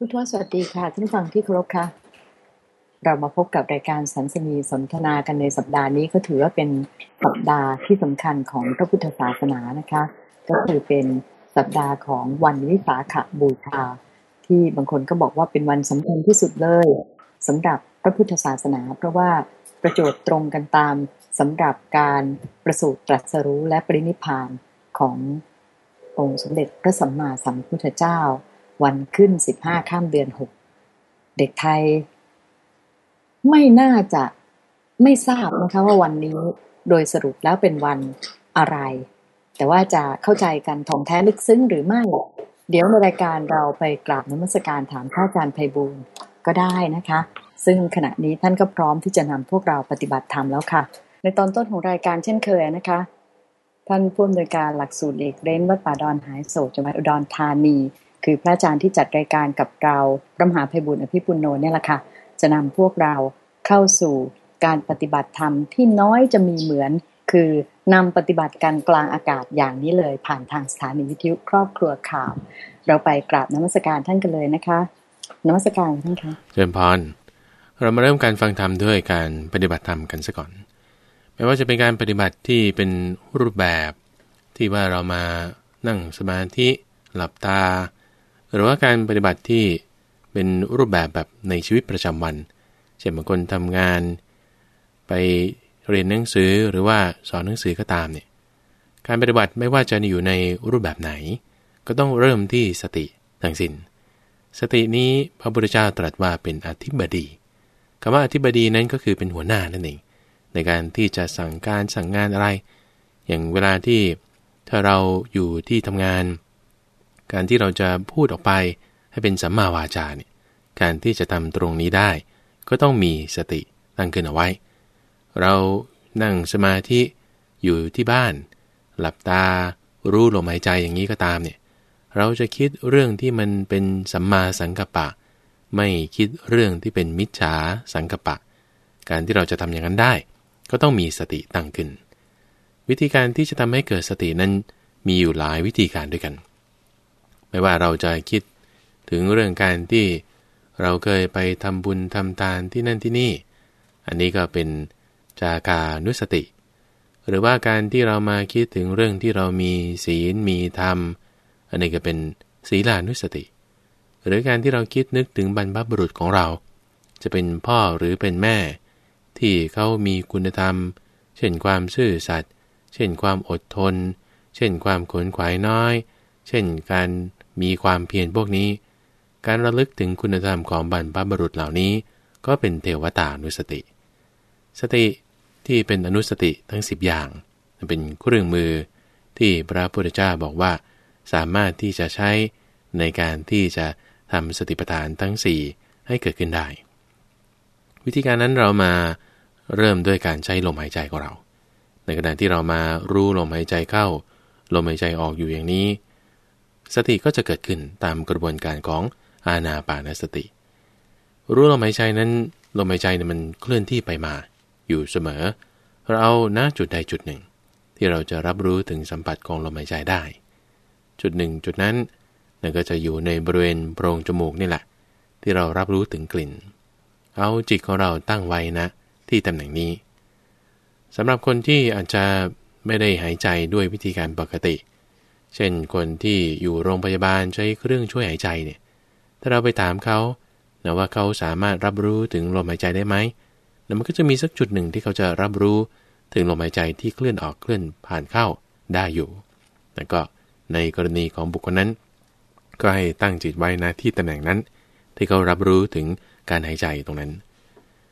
คุณทวสวัสดีค่ะ ท่านฟังที่เคารพค่ะ เรามาพบกับรายการสันสนีสนทนากันในสัปดาห์นี้ก็ถือว่าเป็นสัปดาห์ที่สำคัญของพระพุทธศาสนานะคะ ก็คือเป็นสัปดาห์ของวันวิสาขบูชา ที่บางคนก็บอกว่าเป็นวันสำคัญที่สุดเลยสำหรับพระพุทธศาสนา เพราะว่าประโจทย์ตรงกันตามสำหรับการประสูติตรัสรู้และปรินิพานขององค์สมเด็จพระสัมมาสัมพุทธเจ้า วันขึ้นสิบห้าข้ามเดือนหกเด็กไทย ไม่น่าจะไม่ทราบนะคะว่าวันนี้โดยสรุปแล้วเป็นวันอะไร แต่ว่าจะเข้าใจกันท่องแท้ลึกซึ้งหรือไม่ เดี๋ยวในรายการเราไปกราบนมัสการถามพระอาจารย์ไพบูลก็ได้นะคะ ซึ่งขณะนี้ท่านก็พร้อมที่จะนำพวกเราปฏิบัติธรรมแล้วค่ะ ในตอนต้นของรายการเช่นเคยนะคะ ท่านผู้อำนวยการหลักสูตรเอกเรนวัดป่าดอนหายโศกจังหวัดอุดรธานี คือพระอาจารย์ที่จัดรายการกับเราพระมหาภัยบุญอภิปุโนเนี่ยแหละค่ะ จะนำพวกเราเข้าสู่การปฏิบัติธรรมที่น้อยจะมีเหมือน คือนำปฏิบัติการกลางอากาศอย่างนี้เลย ผ่านทางสถานีวิทยุครอบครัวข่าว เราไปกราบนมัสการท่านกันเลยนะคะนมัสการท่านคะเจริญพรเรามาเริ่มการฟังธรรมด้วยการปฏิบัติธรรมกันซะก่อน ไม่ว่าจะเป็นการปฏิบัติที่เป็นรูปแบบที่ว่าเรามานั่งสมาธิ หลับตา หรือว่าการปฏิบัติที่เป็นรูปแบบแบบในชีวิตประจำวัน เช่นบางคนทำงาน ไปเรียนหนังสือหรือว่าสอนหนังสือก็ตามเนี่ยการปฏิบัติไม่ว่าจะอยู่ในรูปแบบไหน ก็ต้องเริ่มที่สติทั้งสิน้นสตินี้พระพุทธเจ้าตรัสว่าเป็นอธิบดีคำว่าอธิบดีนั้นก็คือเป็นหัวหน้านั่นเองในการที่จะสั่งการสั่งงานอะไร อย่างเวลาที่ถ้าเราอยู่ที่ทำงาน การที่เราจะพูดออกไปให้เป็นสัมมาวาจาเนี่ยการที่จะทำตรงนี้ได้ ก็ต้องมีสติตั้งขึ้นเอาไว้ เรานั่งสมาธิอยู่ที่บ้าน หลับตา รู้ลมหายใจอย่างนี้ก็ตามเนี่ยเราจะคิดเรื่องที่มันเป็นสัมมาสังกัปปะ ไม่คิดเรื่องที่เป็นมิจฉาสังกัปปะ การที่เราจะทำอย่างนั้นได้ ก็ต้องมีสติตั้งขึ้น วิธีการที่จะทำให้เกิดสตินั้นมีอยู่หลายวิธีการด้วยกัน ไม่ว่าเราจะคิดถึงเรื่องการที่เราเคยไปทำบุญทำทานที่นั่นที่นี่ อันนี้ก็เป็นจากานุสติ หรือว่าการที่เรามาคิดถึงเรื่องที่เรามีศีลมีธรรม อันนี้ก็เป็นศีลานุสติ หรือการที่เราคิดนึกถึงบรรพบุรุษของเรา จะเป็นพ่อหรือเป็นแม่ ที่เขามีคุณธรรม เช่นความซื่อสัตย์ เช่นความอดทน เช่นความขนขวายน้อย เช่นการ มีความเพียรพวกนี้ การระลึกถึงคุณธรรมของบรรพบุรุษเหล่านี้ ก็เป็นเทวตานุสติ สติที่เป็นอนุสติทั้ง 10 อย่างเป็นเครื่องมือที่พระพุทธเจ้าบอกว่า สามารถที่จะใช้ในการที่จะทำสติปัฏฐานทั้ง 4 ให้เกิดขึ้นได้ วิธีการนั้นเรามาเริ่มด้วยการใช้ลมหายใจของเรา ในขณะที่เรามารู้ลมหายใจเข้า ลมหายใจออกอยู่อย่างนี้ สติก็จะเกิดขึ้นตามกระบวนการของอาณาปานสติ รู้ลมหายใจนั้นลมหายใจเนี่ยมันเคลื่อนที่ไปมา อยู่เสมอ เราเอาณจุดใดจุดหนึ่ง ที่เราจะรับรู้ถึงสัมผัสของลมหายใจได้ จุดหนึ่งจุดนั้นนั่นก็จะอยู่ในบริเวณโพรงจมูกนี่แหละ ที่เรารับรู้ถึงกลิ่น เอาจิตของเราตั้งไว้นะ ที่ตำแหน่งนี้สำหรับคนที่อาจจะไม่ได้หายใจด้วยวิธีการปกติเเช่นคนที่อยู่โรงพยาบาลใช้เครื่องช่วยหายใจเนี่ย ถ้าเราไปถามเขานะว่าเขาสามารถรับรู้ถึงลมหายใจได้ไหมแล้วมันก็จะมีสักจุดหนึ่งที่เขาจะรับรู้ถึงลมหายใจที่เคลื่อนออกเคลื่อนผ่านเข้าได้อยู่แล้วก็ในกรณีของบุคคลนั้น ก็ให้ตั้งจิตไว้นะที่ตำแหน่งนั้น ที่เขารับรู้ถึงการหายใจตรงนั้น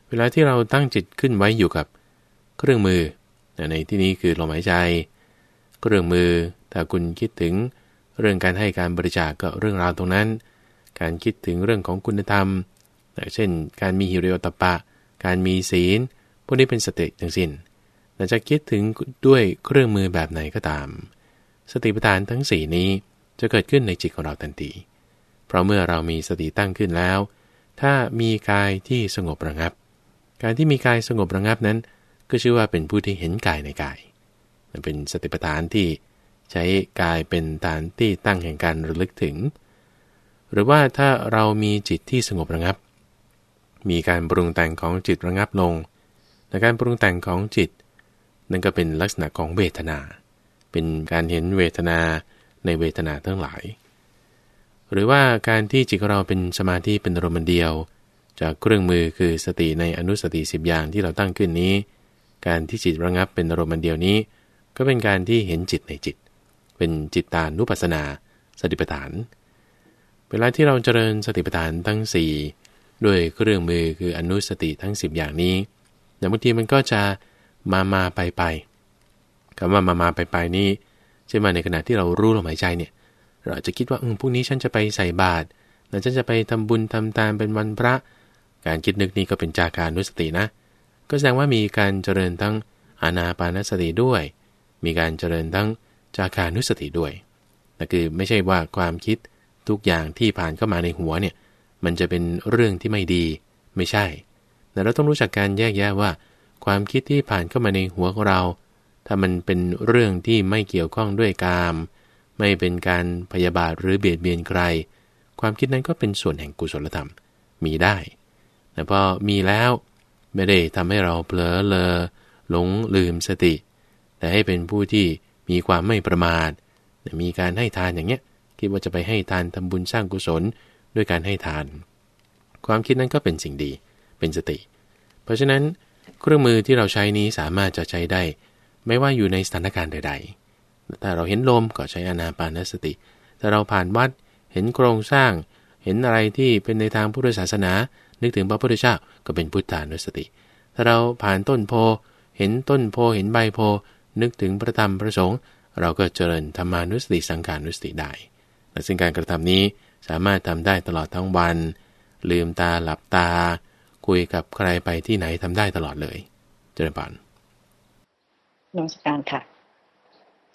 เวลาที่เราตั้งจิตขึ้นไว้อยู่กับเครื่องมือ ในที่นี้คือลมหายใจ เครื่องมือ ถ้าคุณคิดถึงเรื่องการให้การบริจาคก็เรื่องราวตรงนั้น การคิดถึงเรื่องของคุณธรรม เช่น การมีฮิริโอตปะ การมีศีล พวกนี้เป็นสติทั้งสิน้นแต่จะคิดถึงด้วยเครื่องมือแบบไหนก็ตาม สติปัฏฐานทั้ง 4 นี้จะเกิดขึ้นในจิตของเราทันที เพราะเมื่อเรามีสติตั้งขึ้นแล้ว ถ้ามีกายที่สงบระงับ การที่มีกายสงบระงับนั้น ก็ชื่อว่าเป็นผู้ที่เห็นกายในกาย มันเป็นสติปัฏฐานที่ ใช้กายเป็นฐานที่ตั้งแห่งการระลึกถึง หรือว่าถ้าเรามีจิตที่สงบระงับ มีการปรุงแต่งของจิตระงับลงในการปรุงแต่งของจิต นั่นก็เป็นลักษณะของเวทนา เป็นการเห็นเวทนาในเวทนาทั้งหลาย หรือว่าการที่จิตเราเป็นสมาธิเป็นอารมณ์เดียว จากเครื่องมือคือสติในอนุสติสิบอย่างที่เราตั้งขึ้นนี้ การที่จิตระงับเป็นอารมณ์เดียวนี้ ก็เป็นการที่เห็นจิตในจิต เป็นจิตตานุปัสสนาสติปัฏฐาน เวลาที่เราเจริญสติปัฏฐานทั้ง 4 ด้วยเครื่องมือคืออนุสติทั้ง 10 อย่างนี้แต่บางทีมันก็จะมามาไปไปคำว่ามามาไปไปนี้ใช่ไหมในขณะที่เรารู้ลมหายใจเนี่ย เราจะคิดว่าเอืมพรุ่งนี้ฉันจะไปใส่บาตรแล้วฉันจะไปทำบุญทำทานเป็นวันพระ การคิดนึกนี้ก็เป็นจาการนุสตินะ ก็แสดงว่ามีการเจริญทั้งอานาปานสติด้วย มีการเจริญทั้ง จากานุสติด้วยนั่นคือไม่ใช่ว่าความคิดทุกอย่างที่ผ่านเข้ามาในหัวเนี่ยมันจะเป็นเรื่องที่ไม่ดีไม่ใช่แต่เราต้องรู้จักการแยกแยะว่า ความคิดที่ผ่านเข้ามาในหัวของเรา ถ้ามันเป็นเรื่องที่ไม่เกี่ยวข้องด้วยกาม ไม่เป็นการพยาบาทหรือเบียดเบียนใคร ความคิดนั้นก็เป็นส่วนแห่งกุศลธรรมมีได้ แต่พอมีแล้วไม่ได้ทำให้เราเผลอเลอหลงลืมสติ แต่ให้เป็นผู้ที่ มีความไม่ประมาทมีการให้ทานอย่างเงี้ยคิดว่าจะไปให้ทานทำบุญสร้างกุศลด้วยการให้ทาน ความคิดนั้นก็เป็นสิ่งดี เป็นสติ เพราะฉะนั้นเครื่องมือที่เราใช้นี้สามารถจะใช้ได้ ไม่ว่าอยู่ในสถานการณ์ใด ๆ ถ้าเราเห็นลมก็ใช้อนาปานสติ ถ้าเราผ่านวัดเห็นโครงสร้าง เห็นอะไรที่เป็นในทางพุทธศาสนา นึกถึงพระพุทธเจ้าก็เป็นพุทธานุสติ ถ้าเราผ่านต้นโพ เห็นต้นโพเห็นใบโพ นึกถึงพระธรรมพระสงฆ์เราก็เจริญธรรมานุสติสังการนุสติได้และซึ่งการกระทำนี้สามารถทำได้ตลอดทั้งวัน ลืมตาหลับตา คุยกับใครไปที่ไหนทำได้ตลอดเลย เจริญพรนมัสการค่ะ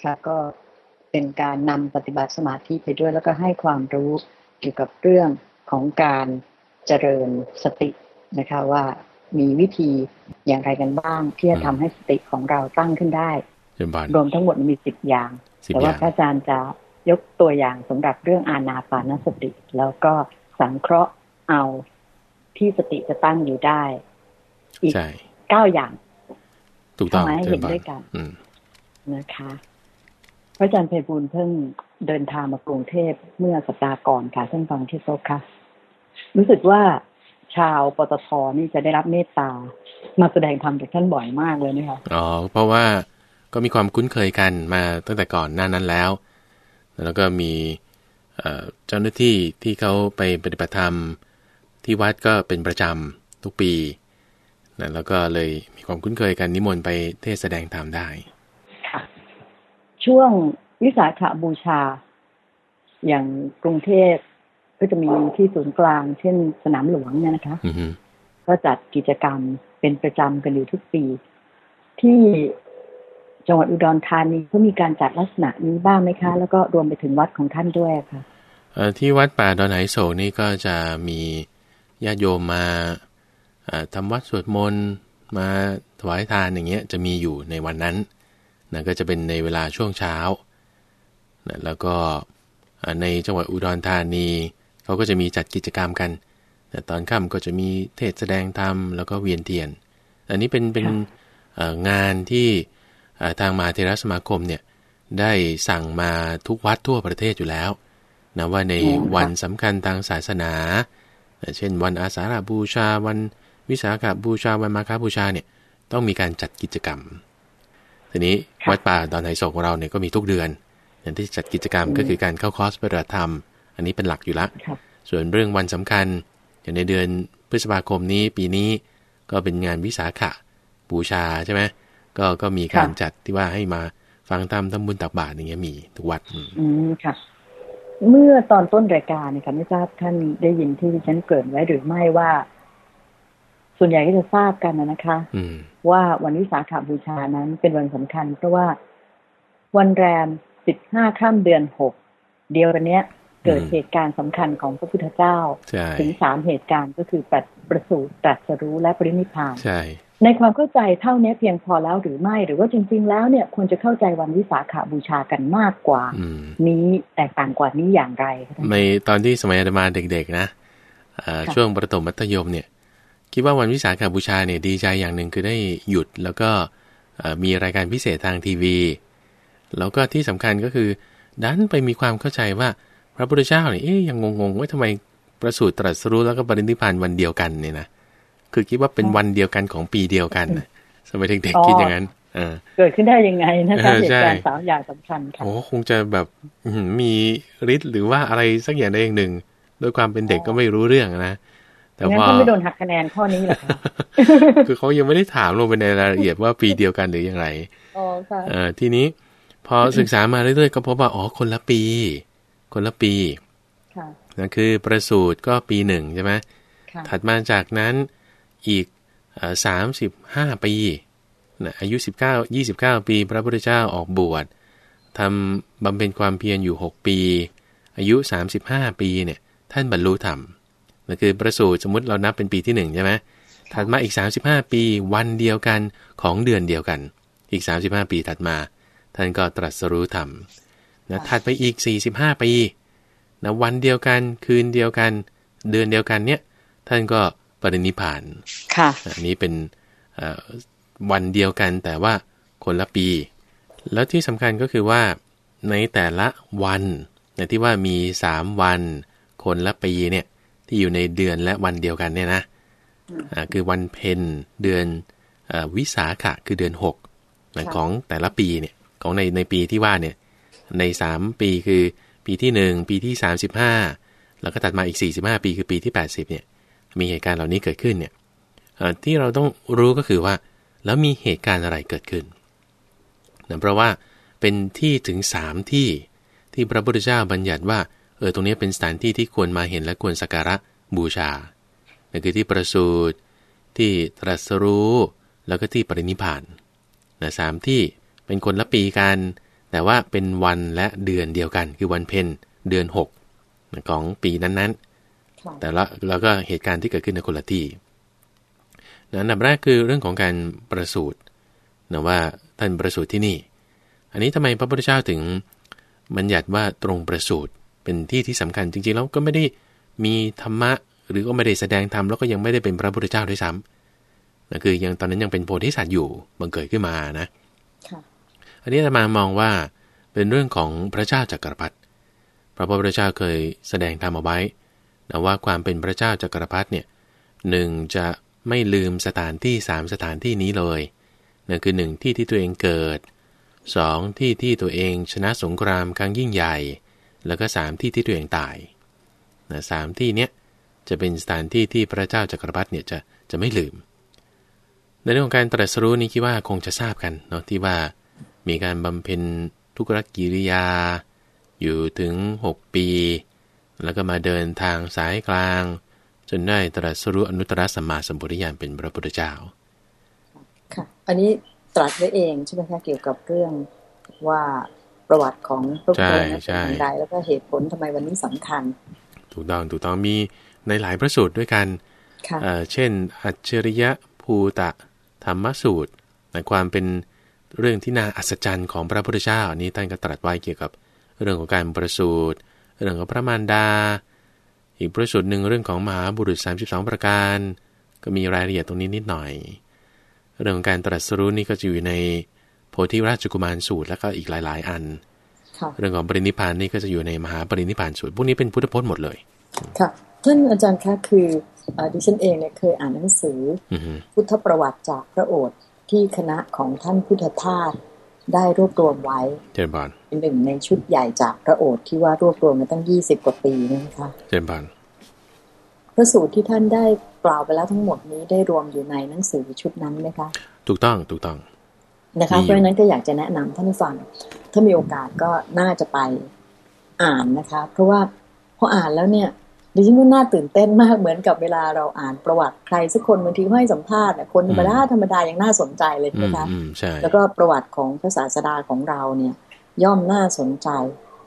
ค่ะก็เป็นการนำปฏิบัติสมาธิไปด้วย แล้วก็ให้ความรู้เกี่ยวกับเรื่องของการเจริญสตินะคะว่า มีวิธีอย่างไรกันบ้าง ที่จะทำให้สติของเราตั้งขึ้นได้รวมทั้งหมดมีสิบอย่าง แต่ว่าพระอาจารย์จะยกตัวอย่างสำหรับเรื่องอานาปานสติ แล้วก็สังเคราะห์เอาที่สติจะตั้งอยู่ได้ อีกเก้าอย่างถูกต้องให้เห็นด้วยกันนะคะ พระอาจารย์เพบูลเพิ่งเดินทางมากรุงเทพเมื่อสัปดาห์ก่อนค่ะท่านฟังที่โซค่ะรู้สึกว่า ชาวปตทนี่จะได้รับเมตตา มาแสดงธรรมจากท่านบ่อยมากเลยนะคะอ๋อเพราะว่าก็มีความคุ้นเคยกันมาตั้งแต่ก่อนหน้านั้นแล้ว แล้วก็มีเจ้าหน้าที่ที่เขาไปปฏิบัติธรรมที่วัดก็เป็นประจำทุกปีนะแล้วก็เลยมีความคุ้นเคยกันนิมนต์ไปเทศแสดงธรรมได้ค่ะ ช่วงวิสาขบูชา อย่างกรุงเทพ ก็จะมีที่ศูนย์กลาง เช่นสนามหลวงเนี่ยนะคะก็จัดกิจกรรมเป็นประจำกันอยู่ทุกปี ที่จังหวัดอุดรธานีเขามีการจัดลักษณะนี้บ้างไหมคะ แล้วก็รวมไปถึงวัดของท่านด้วยค่ะที่วัดป่าดอนไหโศกนี่ก็จะมีญาติโยมมาทำวัดสวดมนต์มาถวายทานอย่างเงี้ยจะมีอยู่ในวันนั้นนะก็จะเป็นในเวลาช่วงเช้านะแล้วก็ในจังหวัดอุดรธานี เขาก็จะมีจัดกิจกรรมกันนะตอนค่ำก็จะมีเทศแสดงธรรมแล้วก็เวียนเทียน อันนี้เป็นเป็นงานที่ทางมหาเทรสมาคมเนี่ยได้สั่งมาทุกวัดทั่วประเทศอยู่แล้วนะว่าในวันสำคัญทางศาสนา เช่นวันอาสาฬบูชาวันวิสาขบูชาวันมาฆบูชาเนี่ยต้องมีการจัดกิจกรรม ทีนี้วัดป่าดอนไหโศกของเราเนี่ยก็มีทุกเดือนอย่างที่จัดกิจกรรมก็คือการเข้าคอร์สปฏิบัติธรรม อันนี้เป็นหลักอยู่ละ ส่วนเรื่องวันสำคัญอย่างในเดือนพฤษภาคมนี้ปีนี้ก็เป็นงานวิสาขบูชาใช่ไหมก็ก็มีการจัดที่ว่าให้มาฟังธรรมทำบุญตักบาตรอย่างเงี้ยมีทุกวัด อืมค่ะ เมื่อตอนต้นรายการนะคะไม่ทราบท่านได้ยินที่ฉันเกิดไว้หรือไม่ว่า ส่วนใหญ่ก็จะทราบกันนะคะว่าวันวิสาขบูชานั้นเป็นวันสำคัญ เพราะว่าวันแรมสิบห้าข้ามเดือนหกเดียวกันเนี้ย เกิดเหตุการณ์สำคัญของพระพุทธเจ้า ถึงสามเหตุการณ์ก็คือปัดประสูติตรัสรู้และปรินิพพานใช่ในความเข้าใจเท่านี้เพียงพอแล้วหรือไม่หรือว่าจริง ๆ แล้วเนี่ยควรจะเข้าใจวันวิสาขาบูชากันมากกว่า นี้แตกต่างกว่านี้อย่างไรในตอนที่สมัยอาตมาเด็ก ๆ นะช่วงประถมมัธยมเนี่ย คิดว่าวันวิสาขาบูชาเนี่ยดีใจอย่างหนึ่งคือได้หยุดแล้วก็มีรายการพิเศษทางทีวี แล้วก็ที่สำคัญก็คือ ดันไปมีความเข้าใจว่าพ ระพุทธเจ้าเนี่ยยังงงๆว่าทำไมประสูติตรัสรู้แล้วก็ปรินิพพานวันเดียวกันเนี่ยนะคือคิดว่าเป็นวันเดียวกันของปีเดียวกันนะสมัยเด็กๆคิดอย่างนั้นเกิดขึ้นได้ยังไงนะคะเหตุการณ์สามอย่างสำคัญค่ะโอ้คงจะแบบมีฤทธิ์หรือว่าอะไรสักอย่างใดอย่างหนึ่งโดยความเป็นเด็กก็ไม่รู้เรื่องนะแต่ว่าเขาไม่โดนหักคะแนนข้อนี้หรอคะคือเขายังไม่ได้ถามลงไปในรายละเอียดว่าปีเดียวกันหรืออย่างไรอ๋อค่ะทีนี้ พอศึกษามาเรื่อยๆก็พบว่าอ๋อคนละปี คนละปีนั่นคือประสูตรก็ปีหนึ่งใช่ไหมถัดมาจากนั้นอีกสามสิบห้าปีนะอายุสิบเก้ายี่สิบเก้าปี พระพุทธเจ้าออกบวชทำบำเพ็ญความเพียรอยู่หกปี อายุสามสิบห้าปีเนี่ยท่านบรรลุธรรมนั่นคือประสูติสมมติเรานับเป็นปีที่หนึ่งใช่ไหมถัดมาอีก 35 ปีวันเดียวกันของเดือนเดียวกัน อีก 35 ปีถัดมา ท่านก็ตรัสรู้ธรรม นะถัดไปอีก 45 ปีนะวันเดียวกันคืนเดียวกัน เดือนเดียวกันเนี่ยท่านก็ปรินิพานค่ะอันนี้เป็นวันเดียวกันแต่ว่าคนละปี แล้วที่สำคัญก็คือว่าในแต่ละวันนะที่ว่ามี 3 วัน คนละปีเนี่ยที่อยู่ในเดือนและวันเดียวกันเนี่ยนะอ่าคือวันเพ็ญเดือนอวิสาขะคือเดือน6นะของแต่ละปีเนี่ยของในในปีที่ว่าเนี่ย ใน 3 ปีคือ ปีที่ 1 ปีที่ 35 แล้วก็ตัดมาอีก 45 ปีคือปีที่ 80เนี่ยมีเหตุการณ์เหล่านี้เกิดขึ้นเนี่ยที่เราต้องรู้ก็คือว่า แล้วมีเหตุการณ์อะไรเกิดขึ้นนะเพราะว่าเป็นที่ถึง 3 ที่ที่พระพุทธเจ้าบัญญัติว่าเออตรงนี้เป็นสถานที่ที่ควรมาเห็นและควรสักการะบูชานั่นคือที่ประสูติที่ตรัสรู้ แล้วก็ที่ปรินิพานนะสามที่เป็นคนละปีกัน แต่ว่าเป็นวันและเดือนเดียวกัน คือวันเพ็ญเดือน 6 ของปีนั้นๆ แต่ละแล้วก็เหตุการณ์ที่เกิดขึ้นในคนละที่อันดับแรกคือเรื่องของการประสูตินะว่าท่านประสูติที่นี่ อันนี้ทำไมพระพุทธเจ้าถึงบัญญัติว่าตรงประสูติเป็นที่ที่สำคัญจริงๆแล้วก็ไม่ได้มีธรรมะ หรือก็ไม่ได้แสดงธรรมแล้วก็ยังไม่ได้เป็นพระพุทธเจ้าด้วยซ้ำนั่นคือยังตอนนั้นยังเป็นโพธิสัตว์อยู่บังเกิดขึ้นมานะ อันนี้จะมามองว่าเป็นเรื่องของพระเจ้าจักรพรรดิพระพุทธเจ้าเคยแสดงธรรมเอาไว้นะว่าความเป็นพระเจ้าจักรพรรดิเนี่ยหนึ่งจะไม่ลืมสถานที่สามสถานที่นี้เลยนั่นคือหนึ่งที่ที่ตัวเองเกิดสองที่ที่ตัวเองชนะสงครามครั้งยิ่งใหญ่ แล้วก็สามที่ที่ตัวเองตายนะสามที่เนี้ยจะเป็นสถานที่ที่พระเจ้าจักรพรรดิเนี่ยจะจะไม่ลืม ในเรื่องของการตรัสรู้นี้คิดว่าคงจะทราบกันเนาะที่ว่า มีการบำเพ็ญทุกรกิริยา อยู่ถึง 6 ปี แล้วก็มาเดินทางสายกลาง จนได้ตรัสรู้อนุตตรสัมมาสัมพุทธญาณเป็นพระพุทธเจ้า ค่ะ อันนี้ตรัสไว้เองใช่ไหมคะเกี่ยวกับเรื่องว่าประวัติของพระพุทธเจ้าเป็นใดแล้วก็เหตุผลทำไมวันนี้สำคัญ ถูกต้องถูกต้องมีในหลายพระสูตรด้วยกันเช่น อัจฉริยะภูตะธรรมสูตรในความเป็น เรื่องที่น่าอัศจรรย์ของพระพุทธเจ้าอันนี้ท่านก็ตรัสไว้เกี่ยวกับเรื่องของการประสูตรเรื่องของพระมารดา อีกประสูตรหนึ่งเรื่องของมหาบุรุษ 32 ประการ ก็มีรายละเอียดตรงนี้นิดหน่อย เรื่องของการตรัสรู้นี่ก็จะอยู่ในโพธิราชกุมารสูตรแล้วก็อีกหลาย ๆ อัน เรื่องของปรินิพานนี่ก็จะอยู่ในมหาปรินิพานสูตร พวกนี้เป็นพุทธพจน์หมดเลย ค่ะ ท่านอาจารย์คะคือดิฉันเองเนี่ยเคยอ่านหนังสือพุทธประวัติจากพระโอษฐ์ ที่คณะของท่านพุทธทาสได้รวบรวมไว้เจนบานเป็นหนึ่งในชุดใหญ่จากพระโอษฐ์ที่ว่ารวบรวมมาตั้งยี่สิบกว่าปีนะคะเจนบานพระสูตรที่ท่านได้กล่าวไปแล้วทั้งหมดนี้ได้รวมอยู่ในหนังสือชุดนั้นไหมคะ ถูกต้องถูกต้องนะคะเพราะฉะนั้นก็อยากจะแนะนำท่านผู้ฟัง ถ้ามีโอกาสก็น่าจะไปอ่านนะคะ เพราะว่าพออ่านแล้วเนี่ย ดิฉันก็น่าตื่นเต้นมากเหมือนกับเวลาเราอ่านประวัติใครสักคนบางทีให้สัมภาษณ์คนธรรมดาธรรมดายังน่าสนใจเลยนะคะแล้วก็ประวัติของพระศาสดาของเราเนี่ย ย่อมน่าสนใจ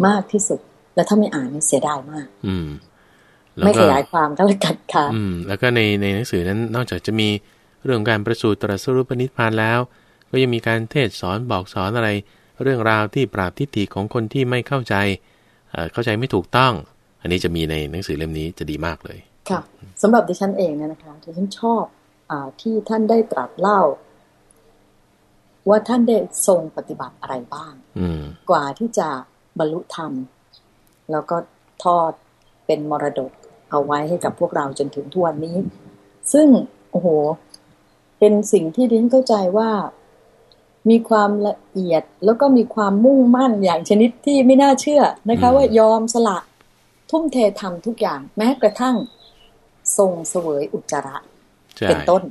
มากที่สุด และถ้าไม่อ่านนี่เสียดายมาก อืมไม่ขยายความก็แล้วกันค่ะอืม แล้วก็ในในหนังสือนั้นนอกจากจะมีเรื่องการประสูติตรัสรู้ปณิพานแล้ว ก็ยังมีการเทศสอนบอกสอนอะไร เรื่องราวที่ปราบทิฏฐิของคนที่ไม่เข้าใจเข้าใจไม่ถูกต้อง อันนี้จะมีในหนังสือเล่มนี้จะดีมากเลย ค่ะสำหรับดิฉันเองเนี่ยนะคะดิฉันชอบอที่ท่านได้ตรัสเล่า ว่าท่านได้ทรงปฏิบัติอะไรบ้าง อืกว่าที่จะบรรลุธรรม แล้วก็ทอดเป็นมรดกเอาไว้ให้กับพวกเราจนถึงทุกวันนี้ ซึ่งโอ้โห เป็นสิ่งที่ดิฉันเข้าใจว่ามีความละเอียดแล้วก็มีความมุ่งมั่นอย่างชนิดที่ไม่น่าเชื่อนะคะ ว่ายอมสละ ทุ่มเททำทุกอย่างแม้กระทั่งทรงเสวยอุจจาระเป็นต้น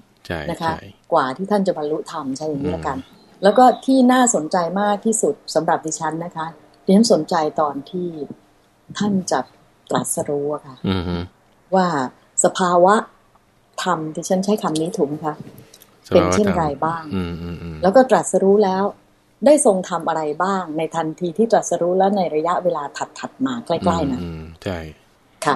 นะคะ กว่าที่ท่านจะบรรลุธรรมใช่อย่างนี้ละกัน แล้วก็ที่น่าสนใจมากที่สุดสำหรับดิฉันนะคะดิฉันสนใจตอนที่ท่านจะตรัสรู้อะค่ะว่าสภาวะธรรมที่ฉันใช้คำนี้ถูกไหมคะเป็นเช่นไรบ้างแล้วก็ตรัสรู้แล้ว ได้ทรงทำอะไรบ้างในทันทีที่ตรัสรู้แล้วในระยะเวลาถัดๆมาใกล้ๆนะใช่ค่ะ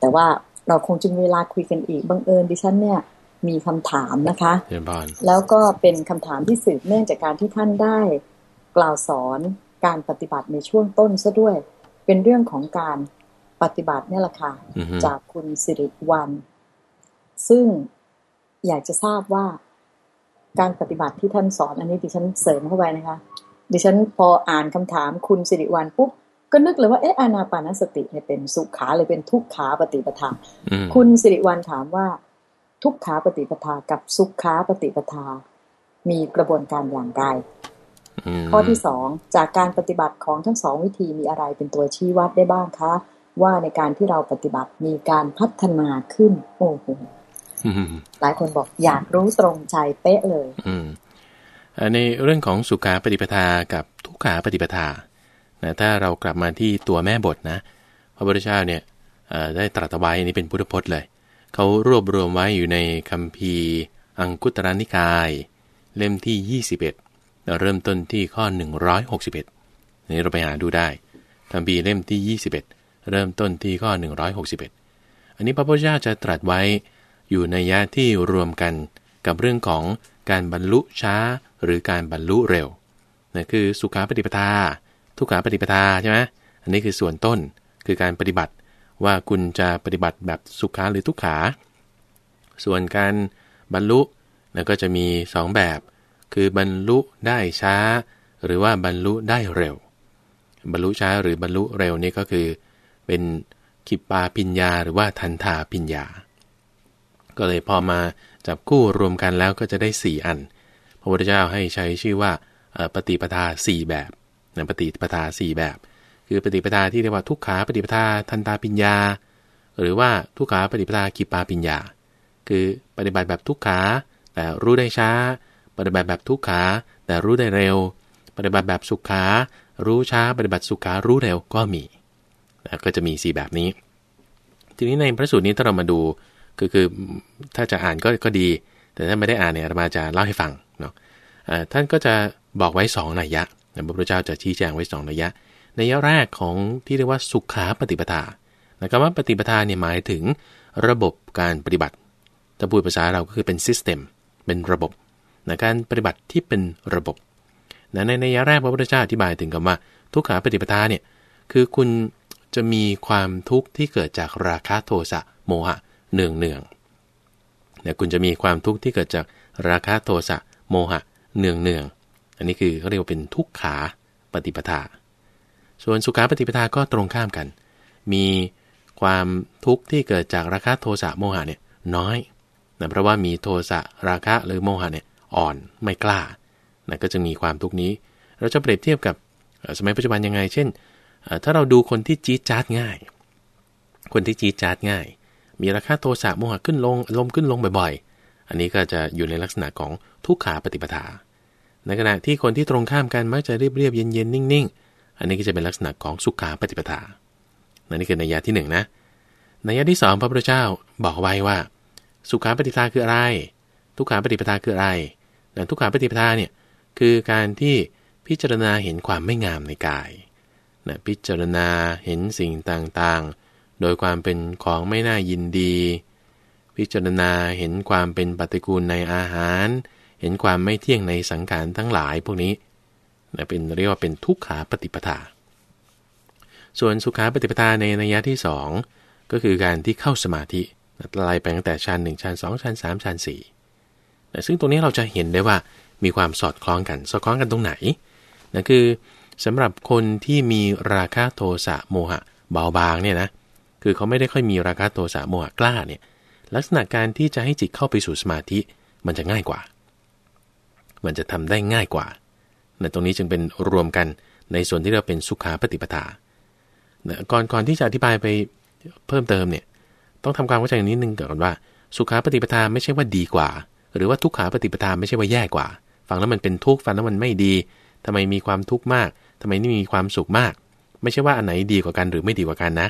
แต่ว่าเราคงจะมีเวลาคุยกันอีกบังเอิญดิฉันเนี่ยมีคำถามนะคะ แล้วก็เป็นคำถามที่สืบเนื่องจากการที่ท่านได้ กล่าวสอนการปฏิบัติในช่วงต้นซะด้วย เป็นเรื่องของการปฏิบัติเนี่ยแหละค่ะ จากคุณสิริวัลซึ่งอยากจะทราบว่า การปฏิบัติที่ท่านสอน อันนี้ดิฉันเสริมเข้าไปนะคะ ดิฉันพออ่านคำถามคุณสิริวัลปุ๊บก็นึกเลยว่าเอ๊ะอานาปานสติเนี่ยเป็นสุขาหรือเป็นทุกขาปฏิปทา คุณสิริวัลถามว่า ทุกขาปฏิปทากับสุขาปฏิปทา มีกระบวนการอย่างไรข้อที่สองจากการปฏิบัติของทั้งสองวิธีมีอะไรเป็นตัวชี้วัดได้บ้างคะ ว่าในการที่เราปฏิบัติมีการพัฒนาขึ้น โอ้โห หลายคนบอกอยากรู้ตรงใจเป๊ะเลยในเรื่องของสุขาปฏิปทากับทุกขาปฏิปทานะถ้าเรากลับมาที่ตัวแม่บทนะ พระพุทธเจ้าเนี่ยได้ตรัสไว้นี่เป็นพุทธพจน์เลย เขารวบรวมไว้อยู่ในคัมภีร์อังคุตรนิกาย เล่มที่ 21เริ่มต้นที่ข้อ 161 นี่เราไปหาดูได้คัมภีร์เล่มที่ 21 เริ่มต้นที่ข้อ 161 อันนี้พระพุทธเจ้าจะตรัสไว้ อยู่ในยะที่รวมกันกับเรื่องของการบรรลุช้าหรือการบรรลุเร็วนั่นคือสุขาปฏิปทา ทุกขาปฏิปทาใช่ไหมอันนี้คือส่วนต้นคือการปฏิบัติว่าคุณจะปฏิบัติแบบสุขาหรือทุกขา ส่วนการบรรลุนั่นก็จะมี 2 แบบ คือบรรลุได้ช้า หรือว่าบรรลุได้เร็ว บรรลุช้าหรือบรรลุเร็วนี่ก็คือ เป็นขิปปาปิญญาหรือว่าทันทาปิญญา ก็เลยพอมาจับคู่รวมกันแล้วก็จะได้ 4 อัน พระพุทธเจ้าให้ใช้ชื่อว่าปฏิปทา 4 แบบนะปฏิปทา 4 แบบ คือปฏิปทาที่เรียกว่าทุกขาปฏิปทาทันตาปิญญา หรือว่าทุกขาปฏิปทากิปาปิญญา คือปฏิบัติแบบทุกขาแต่รู้ได้ช้า ปฏิบัติแบบทุกขาแต่รู้ได้เร็ว ปฏิบัติแบบสุขา รู้ช้าปฏิบัติสุขารู้เร็วก็มี ก็จะมี 4 แบบนี้ ทีนี้ในพระสูตรนี้ถ้าเรามาดู คือคือถ้าจะอ่านก็ก็ดี แต่ถ้าไม่ได้อ่านเนี่ยเรามาจะเล่าให้ฟังเนาะท่านก็จะบอกไว้2นัยยะพระพุทธเจ้าจะชี้แจงไว้2นัยยะนัยยะแรกของที่เรียกว่าสุขาปฏิปทาคำว่าปฏิปทาเนี่ยหมายถึงระบบการปฏิบัติถ้าพูดภาษาเราก็คือเป็นซิสเต็มเป็นระบบนะการปฏิบัติที่เป็นระบบนะในนัยยะแรกพระพุทธเจ้าอธิบายถึงคำว่าทุกขาปฏิปทาเนี่ยคือคุณจะมีความทุกข์ที่เกิดจากราคะโทสะโมหะ เนืองเนืองเนี่ยคุณจะมีความทุกข์ที่เกิดจากราคะโทสะโมหะเนืองเนืองอันนี้คือเขาเรียกว่าเป็นทุกขาปฏิปทา ส่วนสุขาปฏิปทาก็ตรงข้ามกัน มีความทุกข์ที่เกิดจากราคะโทสะโมหะเนี่ยน้อยนะเพราะว่ามีโทสะราคะหรือโมหะเนี่ยอ่อนไม่กล้านะก็จะมีความทุกข์นี้ เราจะเปรียบเทียบกับสมัยปัจจุบันยังไง เช่น ถ้าเราดูคนที่จี๊ดจ๊าดง่าย คนที่จี๊ดจ๊าดง่าย มีราคาโทสะโมหะขึ้นลงลมขึ้นลงบ่อยๆ อันนี้ก็จะอยู่ในลักษณะของทุกขาปฏิปทา ในขณะที่คนที่ตรงข้ามกันมักจะเรียบเรียบเย็นเย็นนิ่งๆ อันนี้ก็จะเป็นลักษณะของสุขาปฏิปทานั่นนี่คือนัยะที่1นนะนัยยะที่ 2 พระพุทธเจ้าบอกไว้ว่า สุขาปฏิปทาคืออะไร ทุกขาปฏิปทาคืออะไรแต่ทุกขาปฏิปทาเนี่ยคือการที่พิจารณาเห็นความไม่งามในกายนะพิจารณาเห็นสิ่งต่างๆ โดยความเป็นของไม่น่ายินดี พิจารณาเห็นความเป็นปฏิกูลในอาหาร เห็นความไม่เที่ยงในสังขารทั้งหลายพวกนี้นะเป็นเรียกว่าเป็นทุกขาปฏิปทา ส่วนสุขาปฏิปทาในนัยยะที่ 2 ก็คือการที่เข้าสมาธิไล่ไปตั้งแต่ชั้น1ชั้น2ชั้น3ชั้น4นะซึ่งตรงนี้เราจะเห็นได้ว่ามีความสอดคล้องกัน สอดคล้องกันตรงไหนนะคือสำหรับคนที่มีราคะโทสะโมหะเบาบางเนี่ยนะ คือเขาไม่ได้ค่อยมีราคะโทสะโมหะกล้าเนี่ยลักษณะการที่จะให้จิตเข้าไปสู่สมาธิมันจะง่ายกว่า มันจะทำได้ง่ายกว่าในตรงนี้จึงเป็นรวมกันในส่วนที่เราเป็นสุขาปฏิปทาก่อนก่อนที่จะอธิบายไปเพิ่มเติมเนี่ยต้องทำความเข้าใจนิดนึงก่อนว่า สุขาปฏิปทาไม่ใช่ว่าดีกว่า หรือว่าทุกขาปฏิปทาไม่ใช่ว่าแย่กว่า ฟังแล้วมันเป็นทุกข์ฟังแล้วมันไม่ดีทำไมมีความทุกข์มากทำไมนี่มีความสุขมาก ไม่ใช่ว่าอันไหนดีกว่ากันหรือไม่ดีกว่ากันนะ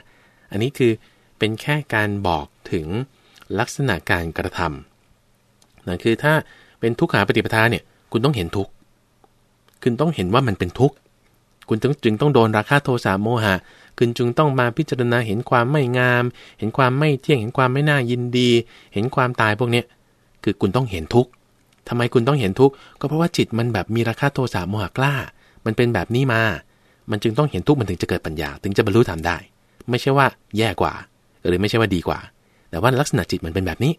อันนี้คือเป็นแค่การบอกถึงลักษณะการกระทำนั่นคือถ้าเป็นทุกขาปฏิปทาเนี่ยคุณต้องเห็นทุกข์คุณต้องเห็นว่ามันเป็นทุกข์คุณจึงต้องโดนราคาโทสะโมหะ คุณจึงต้องมาพิจารณาเห็นความไม่งาม เห็นความไม่เที่ยง เห็นความไม่น่ายินดี เห็นความตายพวกเนี้ยคือคุณต้องเห็นทุกข์ทำไมคุณต้องเห็นทุกข์ก็เพราะว่าจิตมันแบบมีราคาโทสะโมหะกล้า มันเป็นแบบนี้มา มันจึงต้องเห็นทุกข์มันถึงจะเกิดปัญญา ถึงจะบรรลุธรรมได้ ไม่ใช่ว่าแย่กว่า หรือไม่ใช่ว่าดีกว่า แต่ว่าลักษณะจิตมันเป็นแบบนี้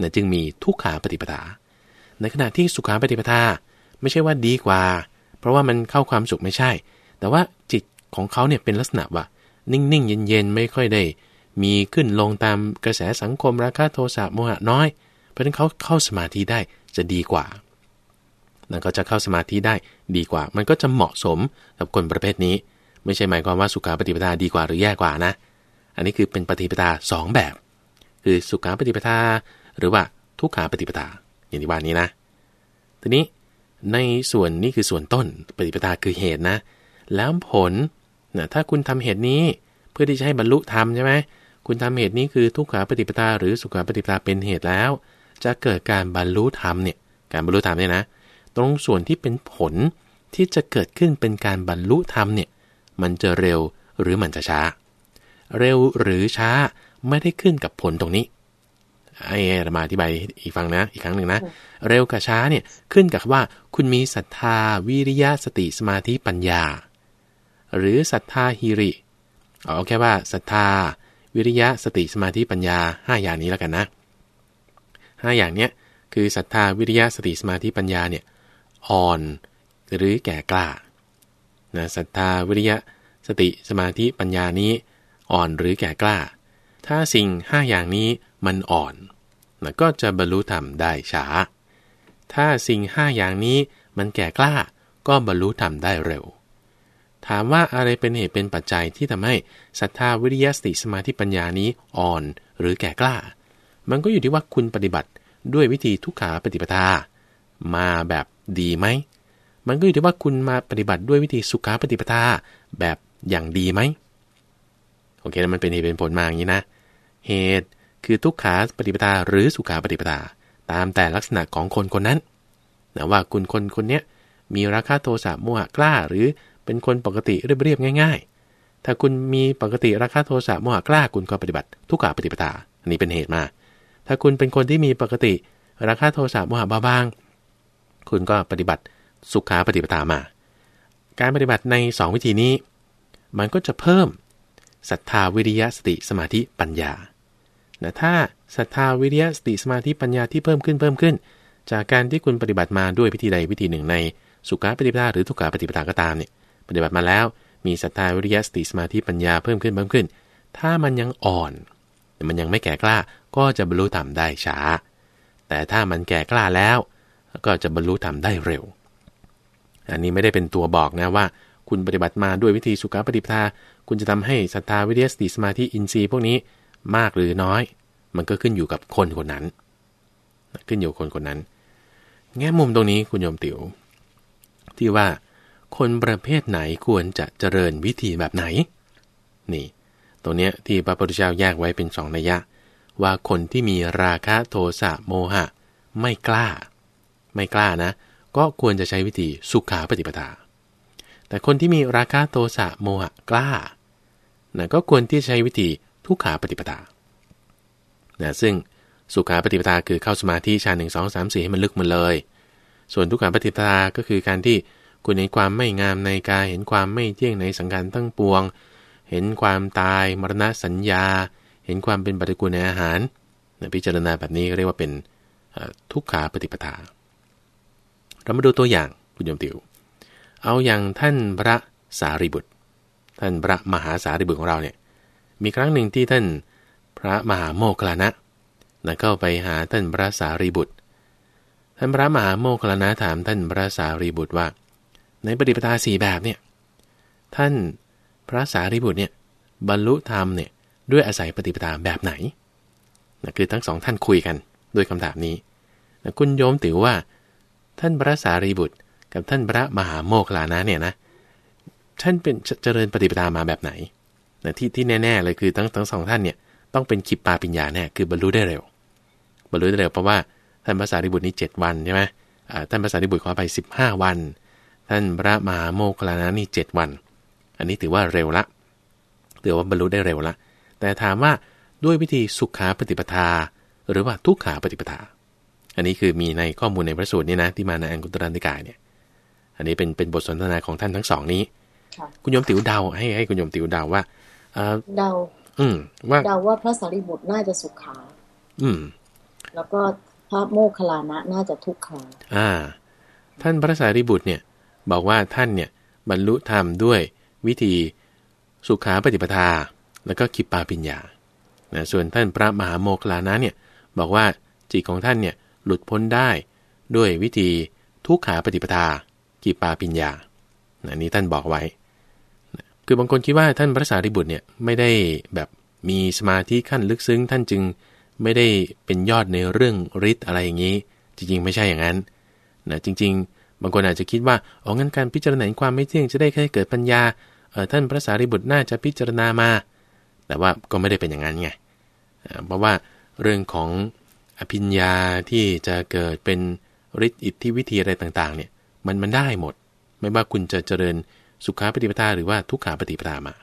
นั่นจึงมีทุกขาปฏิปทา ในขณะที่สุขาปฏิปทาไม่ใช่ว่าดีกว่า เพราะว่ามันเข้าความสุขไม่ใช่ แต่ว่าจิตของเขาเนี่ยเป็นลักษณะว่า นิ่งๆ เย็นๆ ไม่ค่อยได้ มีขึ้นลงตามกระแสสังคมราคะโทสะโมหะน้อย เพราะฉะนั้นเขาเข้าสมาธิได้จะดีกว่านั่นก็จะเข้าสมาธิได้ดีกว่า มันก็จะเหมาะสมกับคนประเภทนี้ ไม่ใช่หมายความว่าสุขาปฏิปทาดีกว่าหรือแย่กว่านะ อันนี้คือเป็นปฏิปทา2 แบบ คือสุขาปฏิปทา หรือว่าทุกขาปฏิปทาอย่างที่ว่านี้นะ ทีนี้ในส่วนนี้คือส่วนต้นปฏิปทาคือเหตุนะ แล้วผลนะถ้าคุณทำเหตุนี้เพื่อที่จะให้บรรลุธรรมใช่ไหมคุณทำเหตุนี้คือทุกขาปฏิปทาหรือสุขาปฏิปทาเป็นเหตุแล้ว จะเกิดการบรรลุธรรมเนี่ยการบรรลุธรรมเนี่ยนะ ตรงส่วนที่เป็นผลที่จะเกิดขึ้นเป็นการบรรลุธรรมเนี่ย มันจะเร็วหรือมันจะช้า เร็วหรือช้าไม่ได้ขึ้นกับผลตรงนี้ไอ้มาอธิบายอีกฟังนะ อีกครั้งหนึ่งนะ เร็วกับช้าเนี่ยขึ้นกับว่าคุณมีศรัทธาวิริยะสติสมาธิปัญญา หรือศรัทธาฮิริเอาแค่ว่าศรัทธา วิริยะสติสมาธิปัญญา 5 อย่างนี้แล้วกันนะ 5 อย่างเนี้ยคือศรัทธาวิริยะสติสมาธิปัญญาเนี่ยอ่อนหรือแก่กล้า นะศรัทธาวิริยะ สติสมาธิปัญญานี้ อ่อนหรือแก่กล้า ถ้าสิ่ง 5 อย่างนี้มันอ่อนนะก็จะบรรลุธรรมได้ช้า ถ้าสิ่งห้าอย่างนี้มันแก่กล้า ก็บรรลุธรรมได้เร็ว ถามว่าอะไรเป็นเหตุเป็นปัจจัยที่ทำให้ศรัทธาวิริยะสติสมาธิปัญญานี้อ่อนหรือแก่กล้า มันก็อยู่ที่ว่าคุณปฏิบัติด้วยวิธีทุกขาปฏิปทา มาแบบดีไหม มันก็อยู่ที่ว่าคุณมาปฏิบัติด้วยวิธีสุขาปฏิปทาแบบอย่างดีไหมโอเคแล้วมันเป็นเหตุเป็นผลมาอย่างนี้นะ เหตุคือทุกขาปฏิปทาหรือสุขาปฏิปทาตามแต่ลักษณะของคนคนนั้นนะว่าคุณคนคนนี้มีราคาโทสะโมหะกล้า หรือเป็นคนปกติเรียบๆง่าย ๆ ถ้าคุณมีปกติราคาโทสะโมหะกล้า คุณก็ปฏิบัติทุกขาปฏิปทาอันนี้เป็นเหตุมา ถ้าคุณเป็นคนที่มีปกติราคาโทสะโมหะบาบาง คุณก็ปฏิบัติ สุขาปฏิปทามา การปฏิบัติใน 2 วิธีนี้ มันก็จะเพิ่มศรัทธาวิริยะสติสมาธิปัญญานะถ้าศรัทธาวิริยะสติสมาธิปัญญาที่เพิ่มขึ้นเพิ่มขึ้น จากการที่คุณปฏิบัติมาด้วยวิธีใดวิธีหนึ่งในสุขาปฏิปทาหรือทุกขาปฏิปทาก็ตามเนี่ยปฏิบัติมาแล้ว มีศรัทธาวิริยะสติสมาธิปัญญาเพิ่มขึ้นเพิ่มขึ้น ถ้ามันยังอ่อนมันยังไม่แก่กล้าก็จะบรรลุธรรมได้ช้า แต่ถ้ามันแก่กล้าแล้ว ก็จะบรรลุธรรมได้เร็ว อันนี้ไม่ได้เป็นตัวบอกนะว่า คุณปฏิบัติมาด้วยวิธีสุขปฏิปทา คุณจะทำให้ศรัทธาวิริยสติสมาธิอินทรีย์พวกนี้มากหรือน้อย มันก็ขึ้นอยู่กับคนคนนั้น ขึ้นอยู่คนคนนั้น แง่มุมตรงนี้คุณโยมติว๋วที่ว่าคนประเภทไหนควรจะเจริญวิธีแบบไหน นี่ ตรงเนี้ยที่พระพุทธเจ้าแยกไว้เป็นสองนัยยะ ว่าคนที่มีราคะโทสะโมหะ ไม่กล้า ไม่กล้านะ ก็ควรจะใช้วิธีสุขาปฏิปทา แต่คนที่มีราคะโทสะโมหะกล้านะก็ควรที่ใช้วิธีทุกขาปฏิปทานะซึ่งสุขาปฏิปทาคือเข้าสมาธิฌานหนึ่งสองสามสี่ให้มันลึกมันเลย ส่วนทุกขาปฏิปทาก็คือการที่คุณเห็นความไม่งามในกาย เห็นความไม่เที่ยงในสังขารตั้งปวง เห็นความตาย มรณะสัญญา เห็นความเป็นปฏิกูลในอาหารพิจารณาแบบนี้เรียกว่าเป็นทุกขาปฏิปทา เรามาดูตัวอย่างคุณโยมติว เอาอย่างท่านพระสารีบุตร ท่านพระมหาสารีบุตรของเราเนี่ย มีครั้งหนึ่งที่ท่านพระมหาโมคลานะนะเข้าไปหาท่านพระสารีบุตร ท่านพระมหาโมคลานะถามท่านพระสารีบุตรว่า ในปฏิปทาสี่แบบเนี่ย ท่านพระสารีบุตรเนี่ยบรรลุธรรมเนี่ยด้วยอาศัยปฏิปทาแบบไหนนะคือทั้งสองท่านคุยกันด้วยคำถามนี้นะคุณโยมถือว่า ท่านพระสารีบุตร กับท่านพระมหาโมคลานะเนี่ยนะท่านเป็นเจริญปฏิปทามาแบบไหนนะที่ที่แน่ๆเลยคือทั้งทั้งสองท่านเนี่ยต้องเป็นขิปปาปิญญาแน่คือบรรลุได้เร็ว บรรลุได้เร็วเพราะว่าท่านพระสารีบุตรนี่7วันใช่ไหมท่านพระสารีบุตรขอไป 15 วัน ท่านพระมหาโมคลานะนี่ 7 วัน อันนี้ถือว่าเร็วละถือว่าบรรลุได้เร็วละแต่ถามว่าด้วยวิธีสุขาปฏิปทา หรือว่าทุกขาปฏิปทา อันนี้คือมีในข้อมูลในพระสูตรนี่นะที่มาในอังคุตรันิกายเนี่ย อันนี้เป็นเป็นบทสนทนาของท่านทั้งสองนี้คุณโยมติ๋วเดาให้ให้คุณโยมติ๋วเดาว่าเดา อืม ว่าเดาว่าพระสารีบุตรน่าจะสุขา อืม แล้วก็พระโมคคัลลานะน่าจะทุกขาอ่า ท่านพระสารีบุตรเนี่ย บอกว่าท่านเนี่ยบรรลุธรรมด้วยวิธีสุขาปฏิปทา แล้วก็คิปปาปิญญานะส่วนท่านพระมหาโมคลานะเนี่ย บอกว่าจิตของท่านเนี่ย หลุดพ้นได้ ด้วยวิธีทุกขาปฏิปทากิปาปิญญานะนี้ท่านบอกไว้ คือบางคนคิดว่าท่านพระสารีบุตรเนี่ยไม่ได้แบบมีสมาธิขั้นลึกซึ้ง ท่านจึงไม่ได้เป็นยอดในเรื่องฤทธิ์อะไรอย่างนี้ จริงๆ ไม่ใช่อย่างนั้นนะจริง ๆ บางคนอาจจะคิดว่าอ๋องั้นการพิจารณาความไม่เที่ยงจะได้แค่เกิดปัญญาเออท่านพระสารีบุตรน่าจะพิจารณามา แต่ว่าก็ไม่ได้เป็นอย่างนั้นไงเพราะว่าเรื่องของ อภิญญาที่จะเกิดเป็นฤทธิ์อิทธิวิธีอะไรต่างๆ เนี่ยมันมันได้หมด ไม่ว่าคุณจะเจริญสุขาปฏิปทาหรือว่าทุกขาปฏิปทามา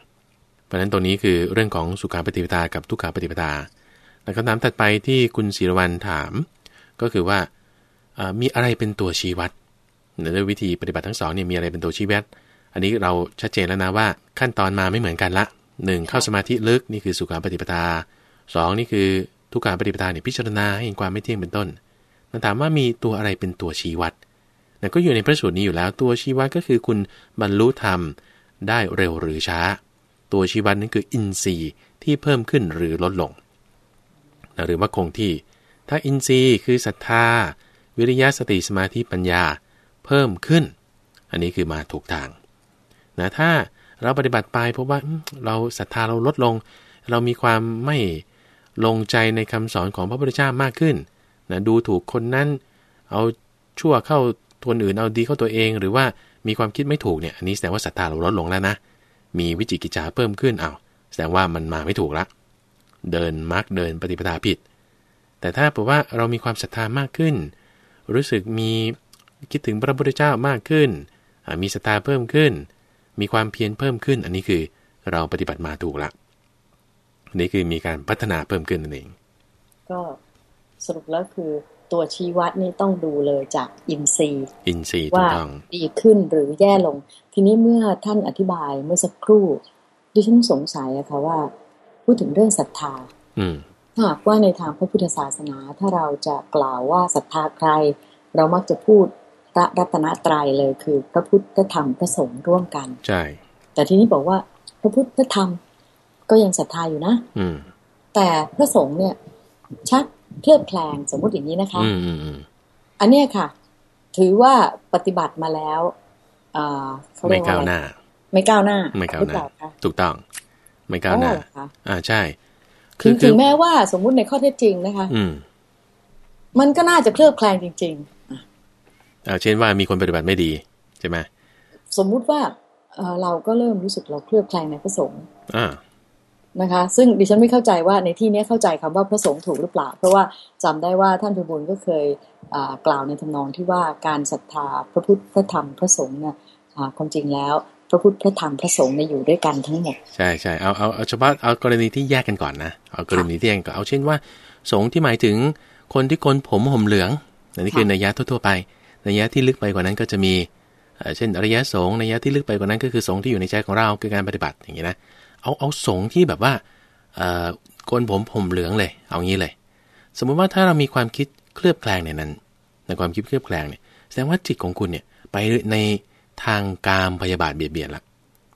เพราะนั้นตรงนี้คือเรื่องของสุขาปฏิปทากับทุกขาปฏิปทาแล้วคำถามถัดไปที่คุณศิรวรรณถาม ก็คือว่ามีอะไรเป็นตัวชี้วัดในวิธีปฏิบัติทั้งสองเนี่ยมีอะไรเป็นตัวชี้วัดอันนี้เราชัดเจนแล้วนะว่าขั้นตอนมาไม่เหมือนกันละหนึ่งเข้าสมาธิลึกนี่คือสุขาปฏิปทาสองนี่คือ ทุกการปฏิปทาเนี่ยพิจารณาให้เห็นความไม่เที่ยงเป็นต้นมันถามว่ามีตัวอะไรเป็นตัวชี้วัดนั่นก็อยู่ในพระสูตรนี้อยู่แล้วตัวชี้วัดก็คือคุณบรรลุธรรมได้เร็วหรือช้า ตัวชี้วัดนั่นคืออินทรีย์ที่เพิ่มขึ้นหรือลดลง หรือว่าคงที่ ถ้าอินทรีย์คือศรัทธา วิริยะสติสมาธิปัญญาเพิ่มขึ้น อันนี้คือมาถูกทางนะถ้าเราปฏิบัติไปพบว่าเราศรัทธาเราลดลง เรามีความไม่ ลงใจในคำสอนของพระพุทธเจ้ามากขึ้นนะดูถูกคนนั้น เอาชั่วเข้าคนอื่นเอาดีเข้าตัวเอง หรือว่ามีความคิดไม่ถูกเนี่ยอันนี้แสดงว่าศรัทธาเราลดลงแล้วนะมีวิจิกิจฉาเพิ่มขึ้นเอาแสดงว่ามันมาไม่ถูกละเดินมรรคเดินปฏิปทาผิด แต่ถ้าบอกว่าเรามีความศรัทธามากขึ้น รู้สึกมีคิดถึงพระพุทธเจ้ามากขึ้น มีศรัทธาเพิ่มขึ้น มีความเพียรเพิ่มขึ้น อันนี้คือเราปฏิบัติมาถูกละ นี่คือมีการพัฒนาเพิ่มขึ้นนั่นเอง ก็สรุปแล้วคือตัวชี้วัดนี่ต้องดูเลยจากอินทรีย์อินทรีย์ว่าดีขึ้นหรือแย่ลง ทีนี้เมื่อท่านอธิบายเมื่อสักครู่ดิฉันสงสัยอะค่ะว่า พูดถึงเรื่องศรัทธาถ้าหากว่าในทางพระพุทธศาสนา ถ้าเราจะกล่าวว่าศรัทธาใคร เรามักจะพูดพระรัตนตรัยเลยคือ พระพุทธพระธรรมพระสงฆ์ร่วมกัน ใช่ แต่ทีนี้บอกว่าพระพุทธพระธรรม ก็ยังศรัทธาอยู่นะ อืแต่พระสงฆ์เนี่ย ชักเคลือบแคลงสมมติอย่างนี้นะคะอันนี้ค่ะ ถือว่าปฏิบัติมาแล้วไม่ก้าวหน้า ไม่ก้าวหน้า ไม่ก้าวหน้า ถูกต้อง ไม่ก้าวหน้าอ่าใช่คือถึงแม้ว่าสมมุติในข้อเท็จจริงนะคะ อืมมันก็น่าจะเคลือบแคลงจริงๆอ่าเช่นว่ามีคนปฏิบัติไม่ดีใช่ไหมสมมุติว่าเราก็เริ่มรู้สึกเราเคลือบแคลงในพระสงฆ์อ่า นะคะ ซึ่งดิฉันไม่เข้าใจว่าในที่นี้เข้าใจคำว่าพระสงฆ์ถูกหรือเปล่า เพราะว่าจำได้ว่าท่านพิบูลก็เคยกล่าวในทำนองที่ว่าการศรัทธาพระพุทธพระธรรมพระสงฆ์เนี่ยความจริงแล้ว พระพุทธพระธรรมพระสงฆ์เนี่ยอยู่ด้วยกันทั้งหมดใช่ใช่เอาเอาเอาเฉพาะเอากรณีที่แยกกันก่อนนะเอากรณีที่แยกก่อนเอาเช่นว่า สงฆ์ที่หมายถึงคนที่โกนผมห่มเหลืองอันนี้คือนัยยะทั่ว ๆ ไปนัยยะที่ลึกไปกว่านั้นก็จะมีเช่นอริยสงฆ์นัยยะที่ลึกไปกว่านั้นก็คือสงฆ์ที่อยู่ในใจของเราคือการปฏิบัติอย่างนี้นะ เอาเอาสงที่แบบว่าโกนผมผมเหลืองเลย เอางี้เลย สมมุติว่าถ้าเรามีความคิดเคลือบแคลงในนั้น ในความคิดเคลือบแคลงเนี่ยแสดงว่าจิตของคุณเนี่ยไปในทางกามพยาบาทเบียดเบียนละ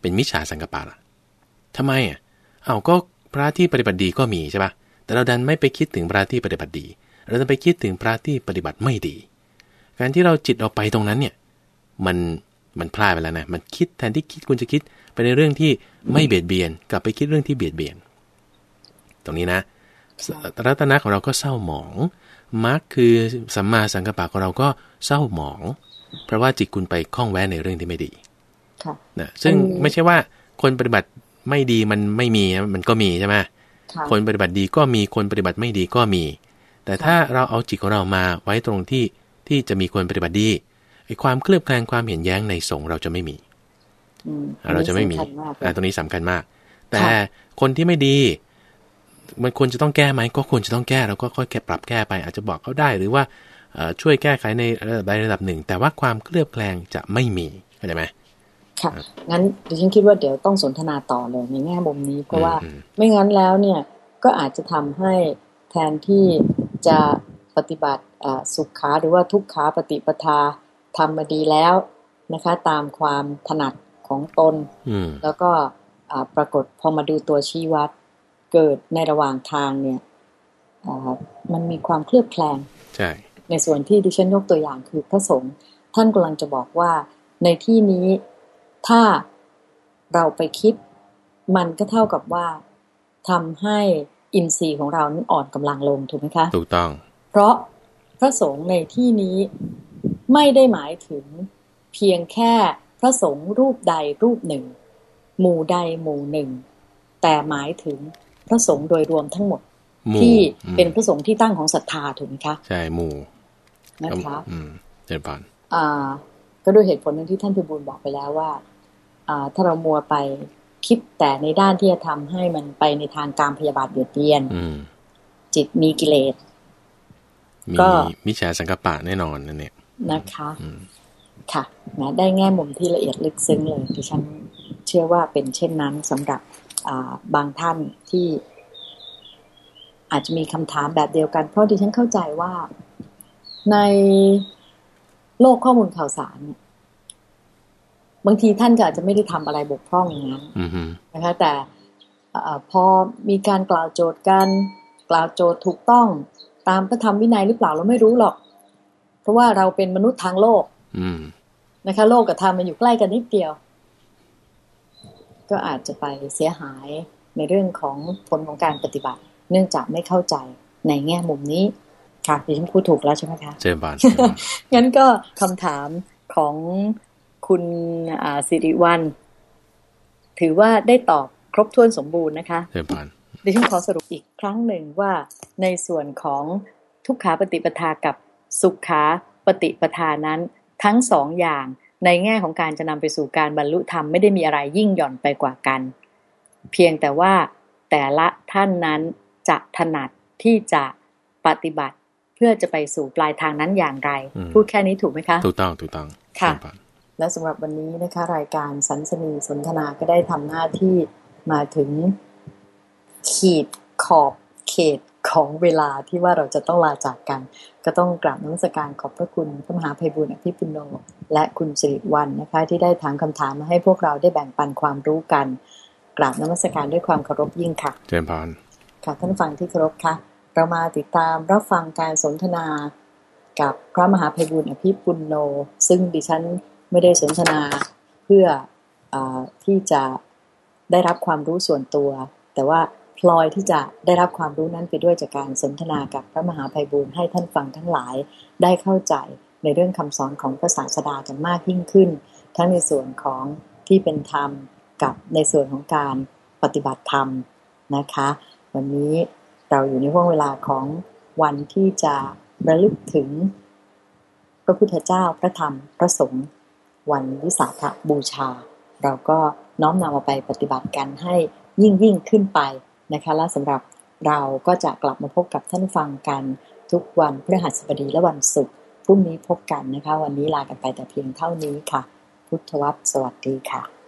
เป็นมิจฉาสังกปะละทำไมอะเอาก็พระที่ปฏิบัติดีก็มีใช่ปะแต่เราดันไม่ไปคิดถึงพระที่ปฏิบัติดี เราจะไปคิดถึงพระที่ปฏิบัติไม่ดี การที่เราจิตออกไปตรงนั้นเนี่ยมันมันพลาดไปแล้วนะ มันคิดแทนที่คิดคุณจะคิด ในเรื่องที่ไม่เบียดเบียน กลับไปคิดเรื่องที่เบียดเบียน ตรงนี้นะรัตนะของเราก็เศร้าหมองมรรคคือสัมมาสังกัปปะของเราก็เศร้าหมอง เพราะว่าจิตคุณไปคล้องแวะในเรื่องที่ไม่ดีนะซึ่งไม่ใช่ว่าคนปฏิบัติไม่ดีมันไม่มีมันก็มีใช่ไหมคนปฏิบัติดีก็มีคนปฏิบัติไม่ดีก็มี แต่ถ้าเราเอาจิตของเรามาไว้ตรงที่ที่จะมีคนปฏิบัติดีไอ้ความเคลือบแคลงความเห็นแย้งในสงเราจะไม่มี เราจะไม่มีตรงนี้สำคัญมาก แต่คนที่ไม่ดี มันควรจะต้องแก้ไหมก็ควรจะต้องแก้เราก็ค่อยแก้ปรับแก้ไป อาจจะบอกเขาได้หรือว่าช่วยแก้ไขในระดับใดระดับหนึ่ง แต่ว่าความเคลือบแคลงจะไม่มีเข้าใจไหมค่ะงั้นดิฉันคิดว่าเดี๋ยวต้องสนทนาต่อเลยในแง่มุมนี้เพราะว่าไม่งั้นแล้วเนี่ยก็อาจจะทำให้แทนที่จะปฏิบัติสุขขาหรือว่าทุกขาปฏิปทาทำมาดีแล้วนะคะ ตามความถนัด ของตน แล้วก็ปรากฏพอมาดูตัวชี้วัด เกิดในระหว่างทางเนี่ยมันมีความเคลือบแคลงใช่ในส่วนที่ดิฉันยกตัวอย่างคือพระสงฆ์ท่านกำลังจะบอกว่าในที่นี้ถ้าเราไปคิด มันก็เท่ากับว่าทำให้อินทรีย์ของเรานั้นอ่อนกำลังลงถูกไหมคะ ถูกต้อง เพราะพระสงฆ์ในที่นี้ไม่ได้หมายถึงเพียงแค่ พระสงฆ์รูปใดรูปหนึ่ง หมู่ใดหมู่หนึ่ง แต่หมายถึงพระสงฆ์โดยรวมทั้งหมด ที่เป็นพระสงฆ์ที่ตั้งของศรัทธาถูกไหมคะใช่หมู่นะคะอืมเจริญพรอ่า ก็ด้วยเหตุผลหนึ่งที่ท่านพิบูลบอกไปแล้วว่าถ้าเรามัวไปคิดแต่ในด้านที่จะทำให้มันไปในทางการพยาบาทเบียดเบียนจิตมีกิเลสก็มิจฉาสังกปะแน่นอนนั่นเนี่ยนะคะ ค่ะนะได้แง่มุมที่ละเอียดลึกซึ้งเลยที่ฉันเชื่อว่าเป็นเช่นนั้นสำหรับบางท่านที่อาจจะมีคำถามแบบเดียวกัน เพราะดิฉันเข้าใจว่าในโลกข้อมูลข่าวสารเนี่ยบางทีท่านก็อาจจะไม่ได้ทำอะไรบกพร่องอย่างนั้นนะคะ แต่พอมีการกล่าวโจทย์กันกล่าวโจทย์ถูกต้องตามพระธรรมวินัยหรือเปล่าเราไม่รู้หรอก เพราะว่าเราเป็นมนุษย์ทางโลก นะคะ โลกกับธรรมมันอยู่ใกล้กันนิดเดียว ก็อาจจะไปเสียหายในเรื่องของผลของการปฏิบัติ เนื่องจากไม่เข้าใจในแง่มุมนี้ค่ะดิฉันพูดถูกแล้วใช่ไหมคะเจบานงั้นก็คำถามของคุณสิริวัลถือว่าได้ตอบครบถ้วนสมบูรณ์นะคะเรียบร้อยดิฉันขอสรุปอีกครั้งหนึ่งว่าในส่วนของทุกขาปฏิปทากับสุขขาปฏิปทานั้น ทั้งสองอย่างในแง่ของการจะนำไปสู่การบรรลุธรรมไม่ได้มีอะไรยิ่งหย่อนไปกว่ากัน เพียงแต่ว่าแต่ละท่านนั้นจะถนัดที่จะปฏิบัติเพื่อจะไปสู่ปลายทางนั้นอย่างไร พูดแค่นี้ถูกไหมคะ ถูกต้องถูกต้องค่ะ และสำหรับวันนี้นะคะ รายการสันสนีสนทนาก็ได้ทำหน้าที่มาถึงขีดขอบเขต ของเวลาที่ว่าเราจะต้องลาจากกัน ก็ต้องกราบนมัสการขอบพระคุณพระมหาภัยบุญอภิปุโนและคุณสิริวัลนะคะ ที่ได้ถามคำถามมาให้พวกเราได้แบ่งปันความรู้กัน กราบนมัสการด้วยความเคารพยิ่งค่ะเจริญพรค่ะท่านฟังที่เคารพค่ะ เรามาติดตามรับฟังการสนทนากับพระมหาภัยบุญอภิปุโน ซึ่งดิฉันไม่ได้สนทนาเพื่ออที่จะได้รับความรู้ส่วนตัว แต่ว่า พลอยที่จะได้รับความรู้นั้นไปด้วยจากการสนทนากับพระมหาภัยบูรณ์ให้ท่านฟังทั้งหลายได้เข้าใจในเรื่องคำสอนของพระศาสดากันมากยิ่งขึ้น ทั้งในส่วนของที่เป็นธรรมกับในส่วนของการปฏิบัติธรรมนะคะ วันนี้เราอยู่ในห่วงเวลาของวันที่จะระลึกถึงพระพุทธเจ้าพระธรรมพระสงฆ์วันวิสาขบูชา เราก็น้อมนำมาไปปฏิบัติกันให้ยิ่งยิ่งขึ้นไป นะคะและสำหรับเราก็จะกลับมาพบกับท่านฟังกันทุกวันพฤหัสบดีและวันศุกร์พรุ่งนี้พบกันนะคะ วันนี้ลากันไปแต่เพียงเท่านี้ค่ะ พุทธวัตรสวัสดีค่ะ